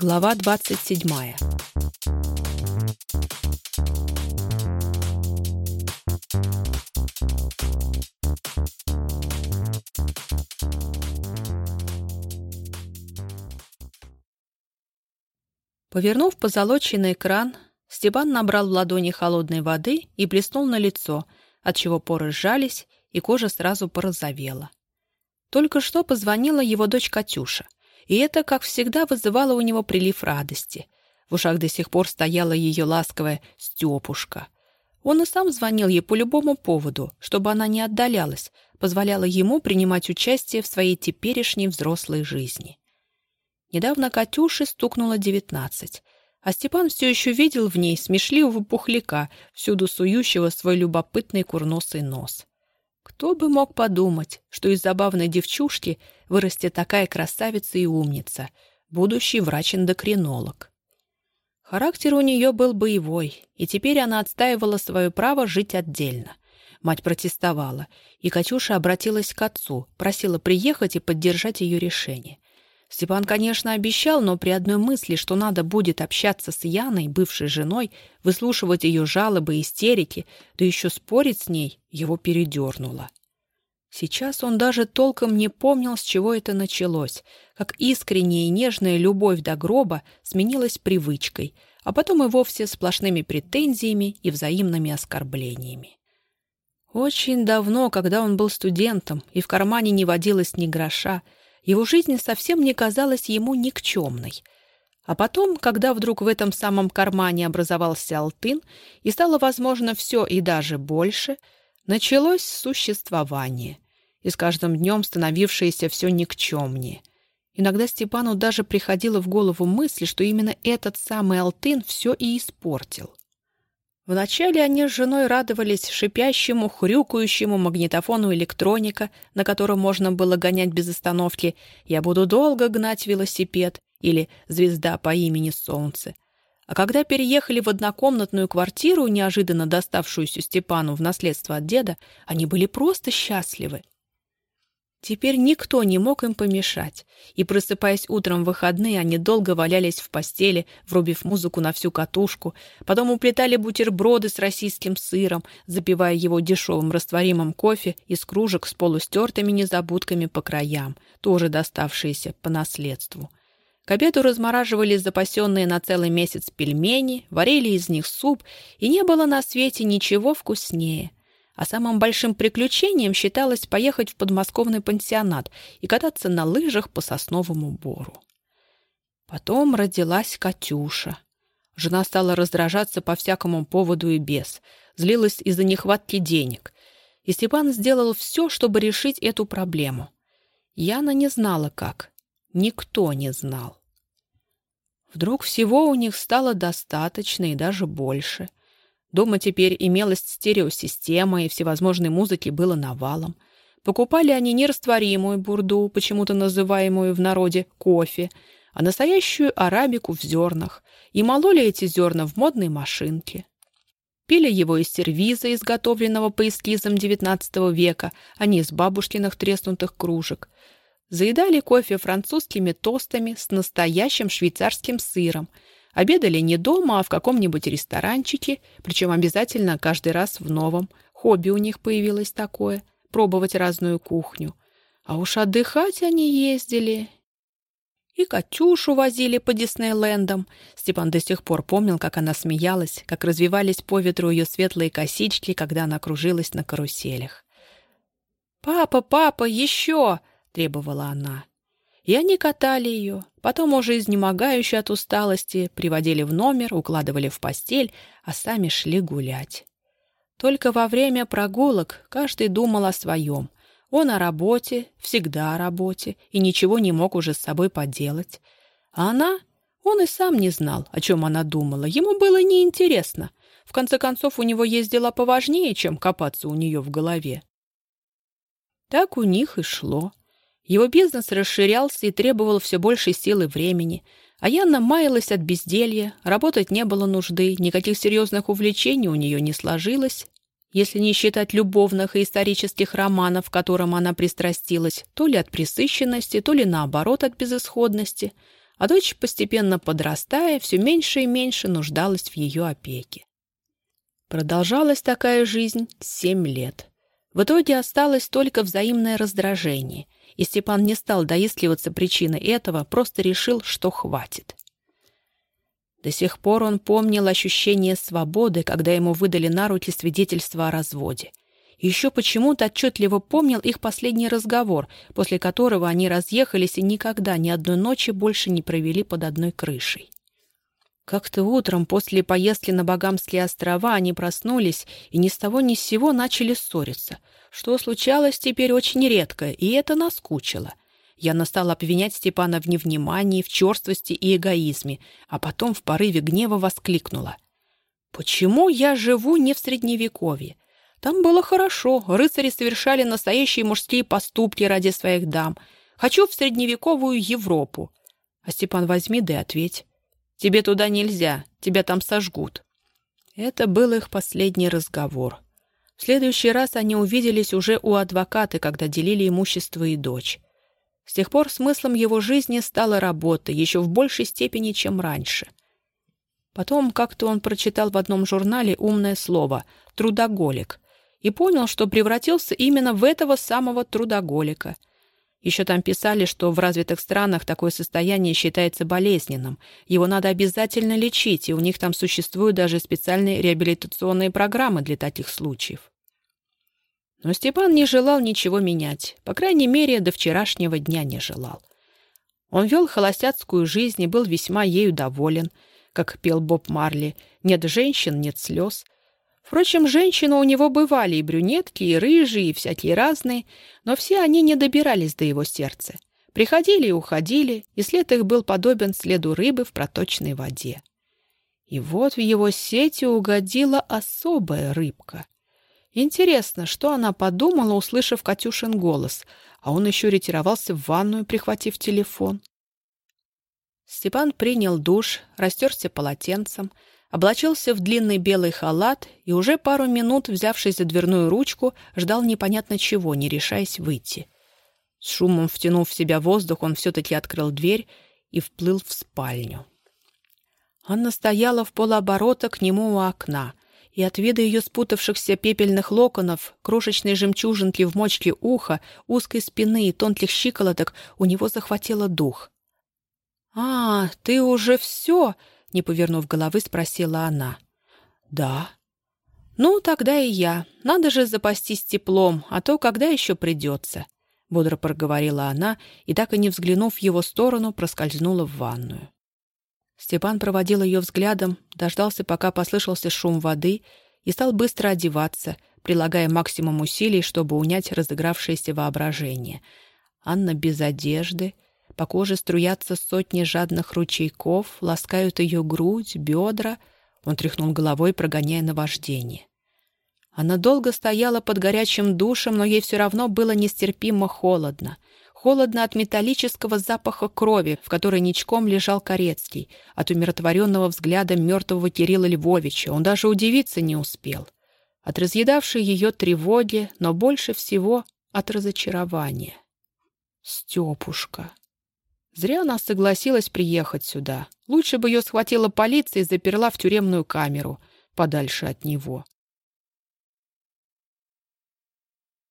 Глава 27. Повернув позолоченный кран, Степан набрал в ладони холодной воды и плеснул на лицо, отчего поры сжались, и кожа сразу порозовела. Только что позвонила его дочь Катюша — и это, как всегда, вызывало у него прилив радости. В ушах до сих пор стояла ее ласковая «Степушка». Он и сам звонил ей по любому поводу, чтобы она не отдалялась, позволяла ему принимать участие в своей теперешней взрослой жизни. Недавно Катюше стукнуло девятнадцать, а Степан все еще видел в ней смешливого пухляка, всюду сующего свой любопытный курносый нос. Кто бы мог подумать, что из забавной девчушки вырастет такая красавица и умница, будущий врач-эндокринолог. Характер у нее был боевой, и теперь она отстаивала свое право жить отдельно. Мать протестовала, и Катюша обратилась к отцу, просила приехать и поддержать ее решение. Степан, конечно, обещал, но при одной мысли, что надо будет общаться с Яной, бывшей женой, выслушивать ее жалобы и истерики, да еще спорить с ней, его передернуло. Сейчас он даже толком не помнил, с чего это началось, как искренняя и нежная любовь до гроба сменилась привычкой, а потом и вовсе сплошными претензиями и взаимными оскорблениями. Очень давно, когда он был студентом и в кармане не водилось ни гроша, его жизнь совсем не казалась ему никчемной. А потом, когда вдруг в этом самом кармане образовался алтын и стало возможно все и даже больше — Началось существование, и с каждым днем становившееся все никчемнее. Иногда Степану даже приходила в голову мысль, что именно этот самый Алтын все и испортил. Вначале они с женой радовались шипящему, хрюкающему магнитофону электроника, на котором можно было гонять без остановки «Я буду долго гнать велосипед» или «Звезда по имени Солнце», а когда переехали в однокомнатную квартиру, неожиданно доставшуюся Степану в наследство от деда, они были просто счастливы. Теперь никто не мог им помешать, и, просыпаясь утром в выходные, они долго валялись в постели, врубив музыку на всю катушку, потом уплетали бутерброды с российским сыром, запивая его дешевым растворимым кофе из кружек с полустертыми незабудками по краям, тоже доставшиеся по наследству. К обеду размораживали запасенные на целый месяц пельмени, варили из них суп, и не было на свете ничего вкуснее. А самым большим приключением считалось поехать в подмосковный пансионат и кататься на лыжах по сосновому бору. Потом родилась Катюша. Жена стала раздражаться по всякому поводу и без, злилась из-за нехватки денег. И Степан сделал все, чтобы решить эту проблему. Яна не знала, как. Никто не знал. Вдруг всего у них стало достаточно и даже больше. Дома теперь имелась стереосистема, и всевозможной музыки было навалом. Покупали они нерастворимую бурду, почему-то называемую в народе кофе, а настоящую арабику в зернах, и мололи эти зерна в модной машинке. Пили его из сервиза, изготовленного по эскизам XIX века, а не из бабушкиных треснутых кружек — Заедали кофе французскими тостами с настоящим швейцарским сыром. Обедали не дома, а в каком-нибудь ресторанчике, причем обязательно каждый раз в новом. Хобби у них появилось такое — пробовать разную кухню. А уж отдыхать они ездили. И Катюшу возили по Диснейлендам. Степан до сих пор помнил, как она смеялась, как развивались по ветру ее светлые косички, когда она кружилась на каруселях. «Папа, папа, еще!» требовала она. И они катали ее, потом уже изнемогающие от усталости, приводили в номер, укладывали в постель, а сами шли гулять. Только во время прогулок каждый думал о своем. Он о работе, всегда о работе, и ничего не мог уже с собой поделать. А она? Он и сам не знал, о чем она думала. Ему было неинтересно. В конце концов, у него есть дела поважнее, чем копаться у нее в голове. Так у них и шло. Его бизнес расширялся и требовал все большей силы времени, а Яна маялась от безделья, работать не было нужды, никаких серьезных увлечений у нее не сложилось. Если не считать любовных и исторических романов, которым она пристрастилась, то ли от пресыщенности, то ли наоборот от безысходности. а дочь, постепенно подрастая, все меньше и меньше нуждалась в ее опеке. Продолжалась такая жизнь семь лет. В итоге осталось только взаимное раздражение, и Степан не стал доискиваться причиной этого, просто решил, что хватит. До сих пор он помнил ощущение свободы, когда ему выдали на руки свидетельство о разводе. еще почему-то отчетливо помнил их последний разговор, после которого они разъехались и никогда ни одной ночи больше не провели под одной крышей. Как-то утром после поездки на Багамские острова они проснулись и ни с того ни с сего начали ссориться, что случалось теперь очень редко, и это наскучило. Я стала обвинять Степана в невнимании, в черствости и эгоизме, а потом в порыве гнева воскликнула. «Почему я живу не в Средневековье? Там было хорошо, рыцари совершали настоящие мужские поступки ради своих дам. Хочу в средневековую Европу». А Степан возьми да и ответь. Тебе туда нельзя, тебя там сожгут». Это был их последний разговор. В следующий раз они увиделись уже у адвоката, когда делили имущество и дочь. С тех пор смыслом его жизни стала работа, еще в большей степени, чем раньше. Потом как-то он прочитал в одном журнале умное слово «трудоголик» и понял, что превратился именно в этого самого трудоголика — еще там писали, что в развитых странах такое состояние считается болезненным. Его надо обязательно лечить, и у них там существуют даже специальные реабилитационные программы для таких случаев. Но Степан не желал ничего менять. По крайней мере, до вчерашнего дня не желал. Он вел холостяцкую жизнь и был весьма ею доволен. Как пел Боб Марли, «Нет женщин, нет слез». Впрочем, женщины у него бывали и брюнетки, и рыжие, и всякие разные, но все они не добирались до его сердца. Приходили и уходили, и след их был подобен следу рыбы в проточной воде. И вот в его сети угодила особая рыбка. Интересно, что она подумала, услышав Катюшин голос, а он еще ретировался в ванную, прихватив телефон. Степан принял душ, растерся полотенцем, облачился в длинный белый халат и уже пару минут, взявшись за дверную ручку, ждал непонятно чего, не решаясь выйти. С шумом втянув в себя воздух, он все-таки открыл дверь и вплыл в спальню. Анна стояла в полоборота к нему у окна, и от вида ее спутавшихся пепельных локонов, крошечной жемчужинки в мочке уха, узкой спины и тонких щиколоток у него захватило дух. «А, ты уже все!» Не повернув головы, спросила она. «Да». «Ну, тогда и я. Надо же запастись теплом, а то когда еще придется?» Бодро проговорила она и, так и не взглянув в его сторону, проскользнула в ванную. Степан проводил ее взглядом, дождался, пока послышался шум воды, и стал быстро одеваться, прилагая максимум усилий, чтобы унять разыгравшееся воображение. Анна без одежды — по коже струятся сотни жадных ручейков, ласкают ее грудь, бедра. Он тряхнул головой, прогоняя наваждение. Она долго стояла под горячим душем, но ей все равно было нестерпимо холодно. Холодно от металлического запаха крови, в которой ничком лежал Корецкий, от умиротворенного взгляда мертвого Кирилла Львовича. Он даже удивиться не успел. От разъедавшей ее тревоги, но больше всего от разочарования. Степушка. Зря она согласилась приехать сюда. Лучше бы ее схватила полиция и заперла в тюремную камеру, подальше от него.